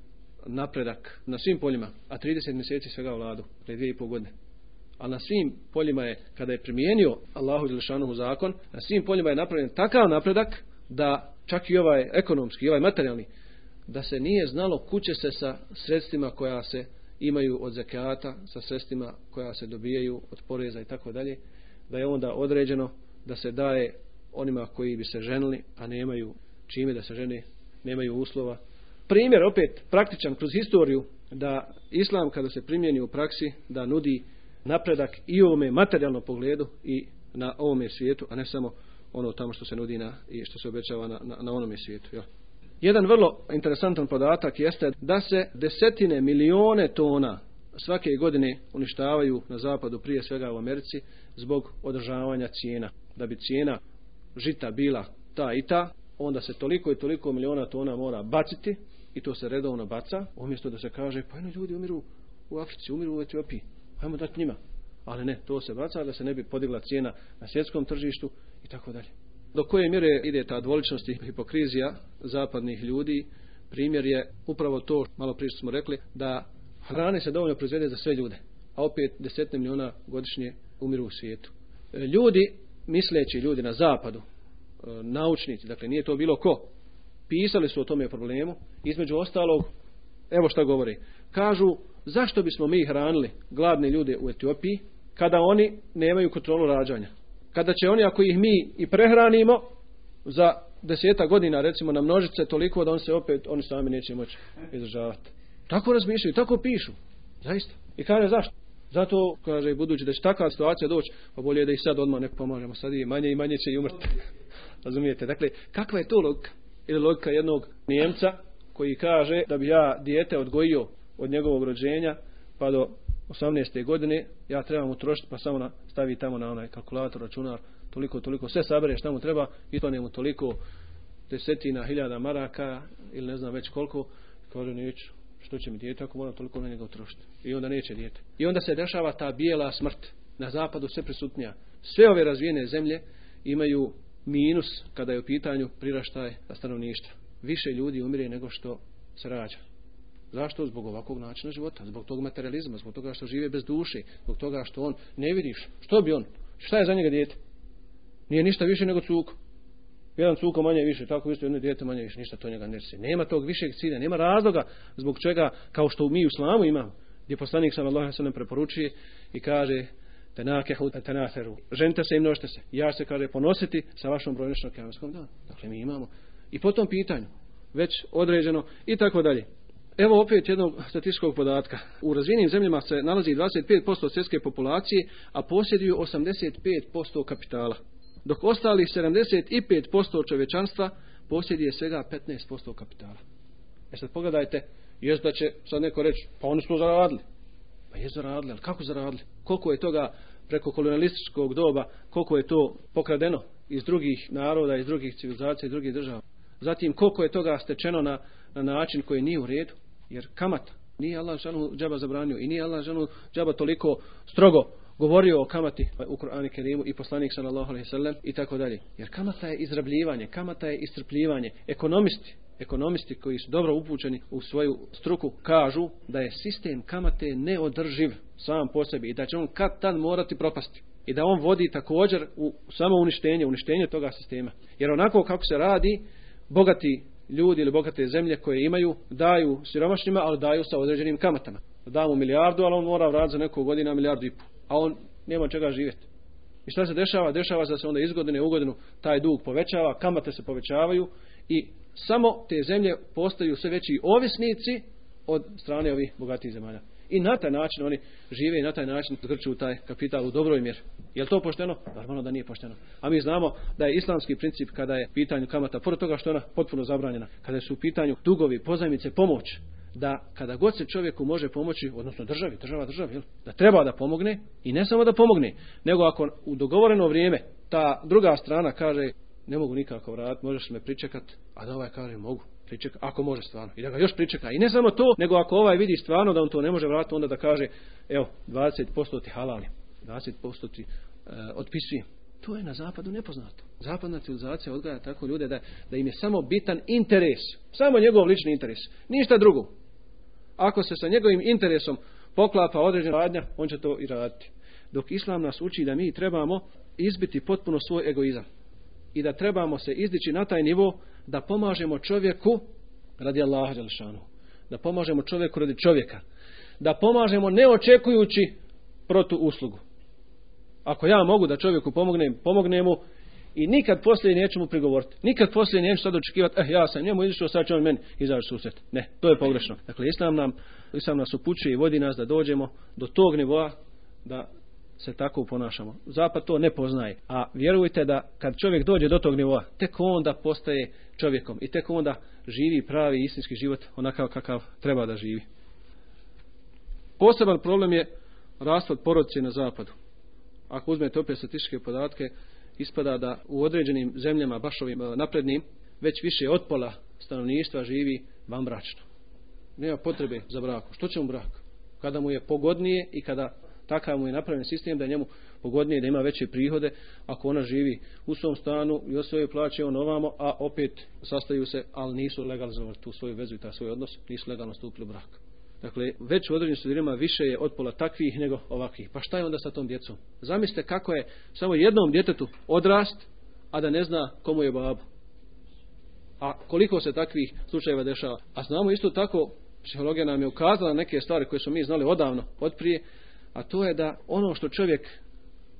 napredak na svim poljima, a 30 mjeseci svega vladu, pre dvije i pol godine. A na svim poljima je, kada je primijenio Allahu Đelšanuhu zakon, na svim poljima je napravljen takav napredak da čak i ovaj ekonomski, i ovaj materijalni, da se nije znalo kuće se sa sredstvima koja se imaju od zakata sa sredstvima koja se dobijaju od poreza i tako dalje, da je onda određeno da se daje onima koji bi se ženili, a nemaju čime da se žene, nemaju uslova. Primjer opet praktičan kroz historiju da islam kada se primjeni u praksi da nudi napredak i u ovome materijalnom pogledu i na ovome svijetu, a ne samo ono tamo što se nudi na, i što se obećava na, na, na onome svijetu. Jel? Jedan vrlo interesantan podatak jeste da se desetine milione tona svake godine uništavaju na zapadu, prije svega u Americi, zbog održavanja cijena. Da bi cijena žita bila ta i ta, onda se toliko i toliko miliona tona mora baciti i to se redovno baca, umjesto da se kaže, pa jedno ljudi umiru u Africi, umiru u Etiopiji, hajmo dati njima. Ali ne, to se baca da se ne bi podigla cijena na svjetskom tržištu i tako dalje. Do koje mjere ide ta dvoličnost i hipokrizija zapadnih ljudi, primjer je upravo to, malo prije smo rekli, da hrane se dovoljno proizvede za sve ljude, a opet desetne miliona godišnje umiru u svijetu. E, ljudi, misleći ljudi na zapadu, e, naučnici, dakle nije to bilo ko, pisali su o tome problemu, između ostalog, evo šta govori, kažu zašto bismo mi hranili gladne ljude u Etiopiji kada oni nemaju kontrolu rađanja? Kada će oni, ako ih mi i prehranimo, za deseta godina, recimo, na množice toliko da on se opet, oni sami neće moći izdržavati. Tako razmišljaju, tako pišu. Zaista. I kaže zašto? Zato, kaže, budući da će takva situacija doći, pa bolje da i sad odmah ne pomažemo. Sad je manje i manje će i umrti. <laughs> Razumijete? Dakle, kakva je to logika? Ili logika jednog Nijemca koji kaže da bi ja dijete odgojio od njegovog rođenja pa do 18. godine, ja trebam utrošiti pa samo stavi tamo na onaj kalkulator, računar, toliko, toliko, sve sabere šta mu treba, ispane mu toliko desetina, hiljada maraka ili ne znam već koliko, kaže neću, što će mi dijete ako moram toliko na njega utrošiti. I onda neće dijete. I onda se dešava ta bijela smrt na zapadu sve prisutnija. Sve ove razvijene zemlje imaju minus kada je u pitanju priraštaj stanovništva. Više ljudi umire nego što se rađa. Zašto? Zbog ovakvog načina života, zbog tog materializma, zbog toga što žive bez duše, zbog toga što on ne vidiš. Što bi on? Šta je za njega dijete? Nije ništa više nego cuko. Jedan cuko manje više, tako isto jedno dijete manje više, ništa to njega neće. Nema tog višeg cilja, nema razloga zbog čega, kao što mi u islamu imamo, gdje poslanik Allah se nam preporučuje i kaže tenakehu tenatheru. Ženite se i množite se. Ja se kaže ponositi sa vašom brojnošnom kjavskom danu. Dakle, mi imamo. I po tom pitanju, već određeno i tako dalje. Evo opet jednog statističkog podatka. U razvijenim zemljama se nalazi 25% svjetske populacije, a posjeduju 85% kapitala. Dok ostali 75% čovečanstva posjeduje svega 15% kapitala. E sad pogledajte, jest da će sad neko reći, pa oni smo zaradili. Pa je zaradili, ali kako zaradili? Koliko je toga preko kolonialističkog doba, koliko je to pokradeno iz drugih naroda, iz drugih civilizacija, iz drugih država. Zatim, koliko je toga stečeno na, na način koji nije u redu, jer kamata, nije Allah žanu džaba zabranio i nije Allah žanu džaba toliko strogo govorio o kamati u Kur'anu Kerimu i poslanik sallallahu alejhi ve i tako dalje. Jer kamata je izrabljivanje, kamata je istrpljivanje. Ekonomisti, ekonomisti koji su dobro upućeni u svoju struku kažu da je sistem kamate neodrživ sam po sebi i da će on kad tad morati propasti. I da on vodi također u samo uništenje, uništenje toga sistema. Jer onako kako se radi, bogati ljudi ili bogate zemlje koje imaju, daju siromašnjima, ali daju sa određenim kamatama. Da mu milijardu, ali on mora vratiti za nekoliko godina milijardu i pol. A on nema čega živjeti. I šta se dešava? Dešava se da se onda iz godine u godinu taj dug povećava, kamate se povećavaju i samo te zemlje postaju sve veći ovisnici od strane ovih bogatih zemalja. I na taj način oni žive i na taj način zgrču taj kapital u dobroj mjeri. Je li to pošteno? Normalno da nije pošteno. A mi znamo da je islamski princip kada je pitanju kamata, pored toga što je ona potpuno zabranjena, kada su u pitanju dugovi, pozajmice, pomoć, da kada god se čovjeku može pomoći, odnosno državi, država, državi, jel? da treba da pomogne i ne samo da pomogne, nego ako u dogovoreno vrijeme ta druga strana kaže ne mogu nikako vratiti, možeš me pričekat, a da ovaj kaže mogu, pričeka, ako može stvarno. I da ga još pričeka. I ne samo to, nego ako ovaj vidi stvarno da on to ne može vratiti, onda da kaže, evo, 20% ti halali, 20% ti uh, otpisuje. To je na zapadu nepoznato. Zapadna civilizacija odgaja tako ljude da, da im je samo bitan interes. Samo njegov lični interes. Ništa drugo. Ako se sa njegovim interesom poklapa određena radnja, on će to i raditi. Dok Islam nas uči da mi trebamo izbiti potpuno svoj egoizam. I da trebamo se izdići na taj nivo da pomažemo čovjeku radi Allaha Đelšanu. Da pomažemo čovjeku radi čovjeka. Da pomažemo ne očekujući protu uslugu. Ako ja mogu da čovjeku pomognem, pomognem mu i nikad poslije neću mu prigovoriti. Nikad poslije neću sad očekivati, eh, ja sam njemu izišao, sad će on meni izaći susret. Ne, to je pogrešno. Dakle, Islam, nam, Islam nas upućuje i vodi nas da dođemo do tog nivoa da se tako ponašamo. Zapad to ne poznaje. A vjerujte da kad čovjek dođe do tog nivoa, tek onda postaje čovjekom i tek onda živi pravi istinski život onakav kakav treba da živi. Poseban problem je raspad porodice na zapadu. Ako uzmete opet statističke podatke, ispada da u određenim zemljama, baš ovim eh, naprednim, već više od pola stanovništva živi vanbračno. Nema potrebe za brakom. Što će mu brak? Kada mu je pogodnije i kada takav mu je napravljen sistem da je njemu pogodnije da ima veće prihode ako ona živi u svom stanu i osvoje plaće on ovamo, a opet sastaju se, ali nisu legalizovali tu svoju vezu i ta svoj odnos, nisu legalno stupili u brak. Dakle, već u određenim studirima više je od pola takvih nego ovakvih. Pa šta je onda sa tom djecom? Zamislite kako je samo jednom djetetu odrast, a da ne zna komu je babo. A koliko se takvih slučajeva dešava? A znamo isto tako psihologija nam je ukazala neke stvari koje smo mi znali odavno, otprije, a to je da ono što čovjek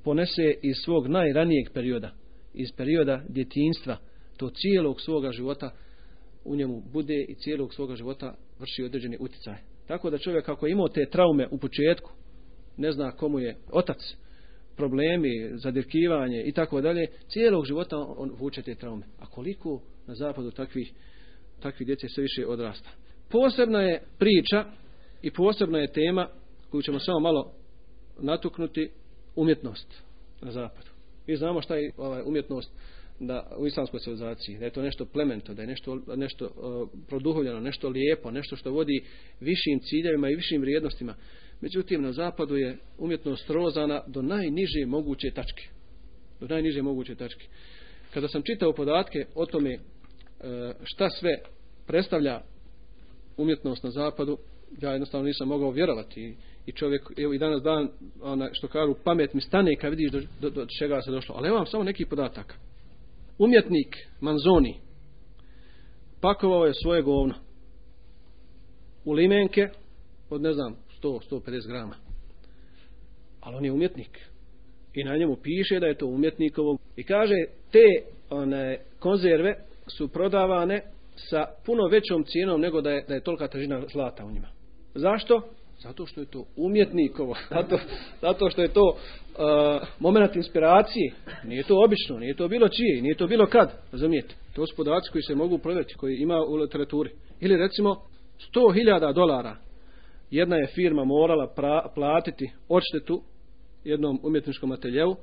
ponese iz svog najranijeg perioda, iz perioda djetinstva, to cijelog svoga života u njemu bude i cijelog svoga života vrši određeni utjecaj. Tako da čovjek ako je imao te traume u početku, ne zna komu je otac, problemi, zadirkivanje i tako dalje, cijelog života on vuče te traume. A koliko na zapadu takvih, takvih djece sve više odrasta. Posebna je priča i posebna je tema koju ćemo samo malo natuknuti umjetnost na zapadu. Mi znamo šta je ovaj, umjetnost da u islamskoj civilizaciji, da je to nešto plemento, da je nešto, nešto uh, produhovljeno, nešto lijepo, nešto što vodi višim ciljevima i višim vrijednostima. Međutim, na zapadu je umjetnost rozana do najniže moguće tačke. Do najniže moguće tačke. Kada sam čitao podatke o tome uh, šta sve predstavlja umjetnost na zapadu, ja jednostavno nisam mogao vjerovati i čovjek, evo i danas dan, ona, što kažu, pamet mi stane kad vidiš do, do, do čega se došlo. Ali evo vam samo neki podatak. Umjetnik Manzoni pakovao je svoje govno u limenke od, ne znam, 100-150 grama. Ali on je umjetnik. I na njemu piše da je to umjetnikovo. I kaže, te one, konzerve su prodavane sa puno većom cijenom nego da je, da je tolika težina zlata u njima. Zašto? Zato što je to umjetnikovo. <laughs> Zato, zato što je to uh, moment inspiracije. Nije to obično, nije to bilo čije, nije to bilo kad. Razumijete? To su podaci koji se mogu provjeriti, koji ima u literaturi. Ili recimo 100.000 dolara jedna je firma morala pra, platiti odštetu jednom umjetničkom ateljevu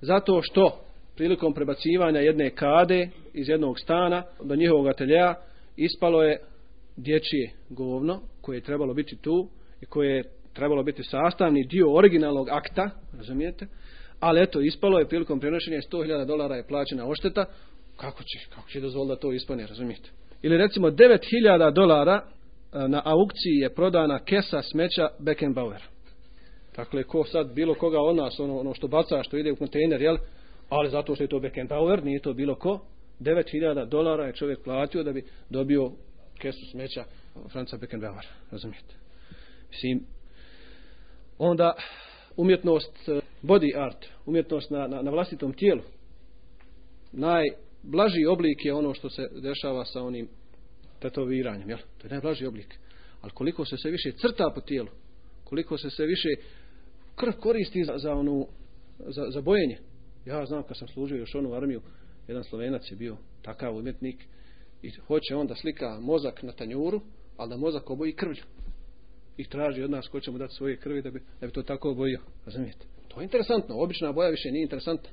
zato što prilikom prebacivanja jedne kade iz jednog stana do njihovog ateljeja ispalo je dječje govno koje je trebalo biti tu koje je trebalo biti sastavni dio originalnog akta, razumijete? Ali eto, ispalo je prilikom prenošenja 100.000 dolara je plaćena ošteta, kako će, kako će dozvoliti da to ispane, razumijete? Ili recimo 9.000 dolara e, na aukciji je prodana kesa smeća Beckenbauer. Dakle, ko sad bilo koga od nas, ono, ono što baca, što ide u kontejner, jel? Ali zato što je to Beckenbauer, nije to bilo ko. 9.000 dolara je čovjek platio da bi dobio kesu smeća Franca Beckenbauer, razumijete? Mislim, onda umjetnost eh, body art, umjetnost na, na, na vlastitom tijelu, najblaži oblik je ono što se dešava sa onim tetoviranjem, jel? To je najblaži oblik. Ali koliko se sve više crta po tijelu, koliko se sve više krv koristi za, za onu, za, za bojenje. Ja znam kad sam služio još onu armiju, jedan slovenac je bio takav umjetnik i hoće on da slika mozak na tanjuru, ali da mozak oboji krvlju i traži od nas ko će mu dati svoje krvi da bi, da bi to tako obojio. Razumijete? To je interesantno. Obična boja više nije interesantna.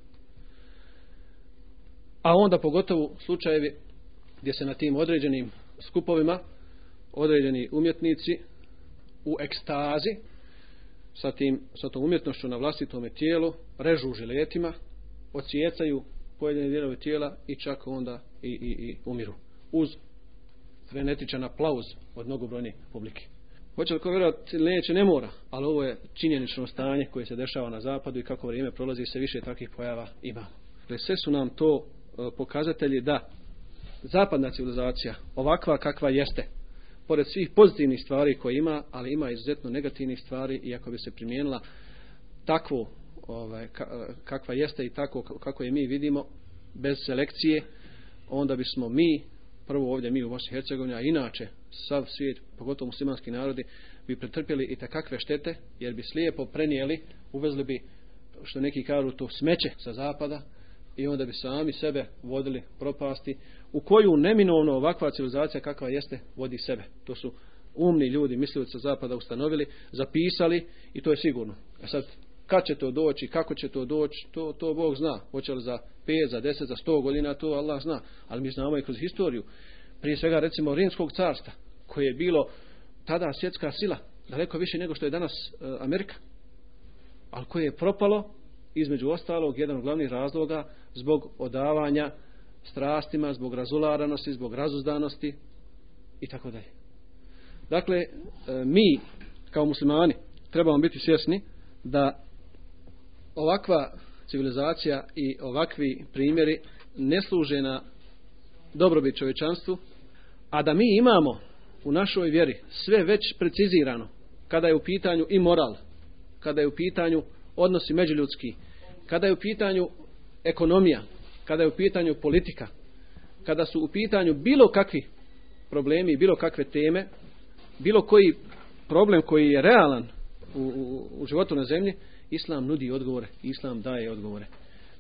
A onda pogotovo slučajevi gdje se na tim određenim skupovima određeni umjetnici u ekstazi sa, tim, sa tom umjetnošću na vlastitome tijelu režu žiletima, ocijecaju pojedine dijelove tijela i čak onda i, i, i umiru. Uz frenetičan aplauz od mnogobrojne publike. Hoće li ko vjerovati neće, ne mora, ali ovo je činjenično stanje koje se dešava na zapadu i kako vrijeme prolazi se više takvih pojava ima. Dakle, sve su nam to e, pokazatelji da zapadna civilizacija, ovakva kakva jeste, pored svih pozitivnih stvari koje ima, ali ima izuzetno negativnih stvari i ako bi se primijenila takvo ovaj, kakva jeste i tako kako je mi vidimo, bez selekcije, onda bismo mi prvo ovdje mi u Bosni i Hercegovini, a inače sav svijet, pogotovo muslimanski narodi, bi pretrpjeli i takakve štete, jer bi slijepo prenijeli, uvezli bi, što neki kažu, to smeće sa zapada i onda bi sami sebe vodili propasti, u koju neminovno ovakva civilizacija kakva jeste, vodi sebe. To su umni ljudi, mislioci sa zapada ustanovili, zapisali i to je sigurno. A sad, kad će to doći, kako će to doći, to, to Bog zna. Hoće li za 5, za 10, za 100 godina, to Allah zna. Ali mi znamo i kroz historiju. Prije svega, recimo, Rimskog carstva, koje je bilo tada svjetska sila, daleko više nego što je danas uh, Amerika. Ali koje je propalo, između ostalog, jedan od glavnih razloga, zbog odavanja strastima, zbog razularanosti, zbog razuzdanosti i tako dalje. Dakle, e, mi, kao muslimani, trebamo biti svjesni da ovakva civilizacija i ovakvi primjeri ne služe na dobrobit čovječanstvu, a da mi imamo u našoj vjeri sve već precizirano kada je u pitanju i moral, kada je u pitanju odnosi međuljudski, kada je u pitanju ekonomija, kada je u pitanju politika, kada su u pitanju bilo kakvi problemi, bilo kakve teme, bilo koji problem koji je realan u, u, u životu na zemlji, Islam nudi odgovore, Islam daje odgovore.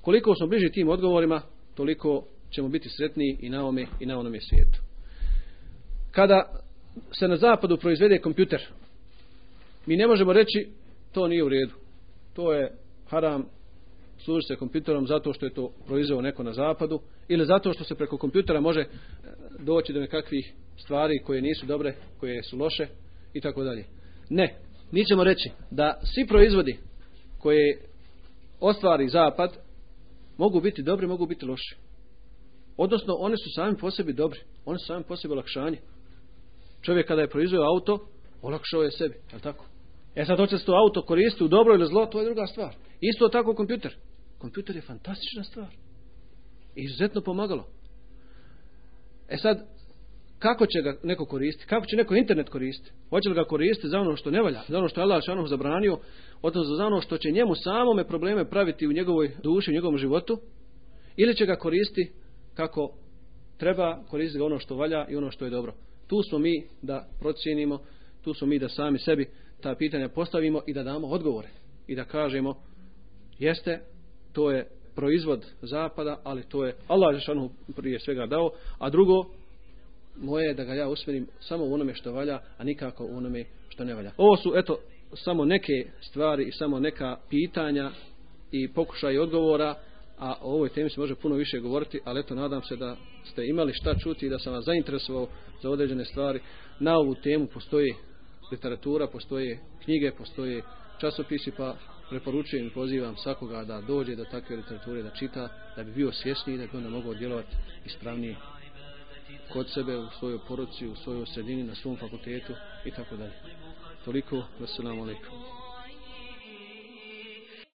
Koliko smo bliži tim odgovorima, toliko ćemo biti sretniji i na ome i na onome svijetu. Kada se na zapadu proizvede kompjuter, mi ne možemo reći to nije u redu. To je haram služi se kompjuterom zato što je to proizveo neko na zapadu ili zato što se preko kompjutera može doći do nekakvih stvari koje nisu dobre, koje su loše i tako dalje. Ne, mi ćemo reći da svi proizvodi koje ostvari zapad mogu biti dobri, mogu biti loši. Odnosno, one su sami po sebi dobri. One su sami po sebi olakšanje. Čovjek kada je proizveo auto, olakšao je sebi. Je tako? E sad hoće se to auto koristiti u dobro ili zlo, to je druga stvar. Isto tako kompjuter. Kompjuter je fantastična stvar. Izuzetno pomagalo. E sad, kako će ga neko koristiti? Kako će neko internet koristiti? Hoće li ga koristiti za ono što ne valja? Za ono što je Allah šanom zabranio? Odnosno za ono što će njemu samome probleme praviti u njegovoj duši, u njegovom životu? Ili će ga koristiti kako treba koristiti ga ono što valja i ono što je dobro? Tu smo mi da procijenimo, tu smo mi da sami sebi ta pitanja postavimo i da damo odgovore. I da kažemo, jeste, to je proizvod zapada, ali to je Allah Žešanu prije svega dao, a drugo, moje je da ga ja usmjerim samo u onome što valja, a nikako u onome što ne valja. Ovo su, eto, samo neke stvari i samo neka pitanja i pokušaj odgovora, a o ovoj temi se može puno više govoriti, ali eto, nadam se da ste imali šta čuti i da sam vas zainteresovao za određene stvari. Na ovu temu postoji literatura, postoje knjige, postoje časopisi, pa preporučujem i pozivam svakoga da dođe do takve literature, da čita, da bi bio svjesniji, da bi onda mogao djelovati ispravnije kod sebe, u svojoj poruci, u svojoj sredini, na svom fakultetu i tako dalje. Toliko, wassalamu alaikum.